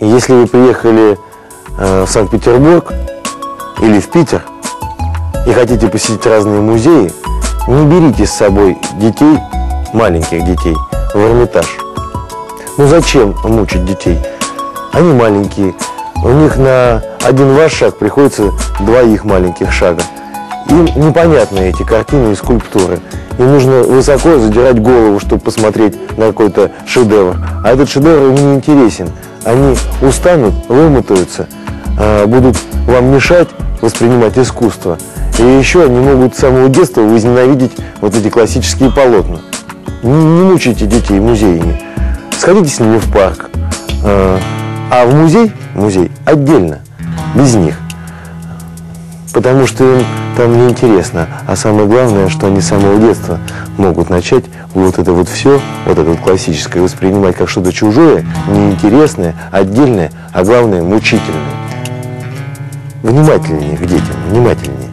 И если вы приехали э, в Санкт-Петербург или в Питер и хотите посетить разные музеи, не берите с собой детей, маленьких детей, в Эрмитаж. Ну зачем мучить детей? Они маленькие, у них на один ваш шаг приходится два их маленьких шага. Им непонятны эти картины и скульптуры. Им нужно высоко задирать голову, чтобы посмотреть на какой-то шедевр. А этот шедевр им не интересен. Они устанут, вымотаются, а, будут вам мешать воспринимать искусство. И еще они могут с самого детства возненавидеть вот эти классические полотна. Не, не мучайте детей музеями. Сходите с ними в парк. А, а в музей, музей отдельно, без них. Потому что им там неинтересно. А самое главное, что они с самого детства могут начать вот это вот все, вот это вот классическое, воспринимать как что-то чужое, неинтересное, отдельное, а главное мучительное. Внимательнее к детям, внимательнее.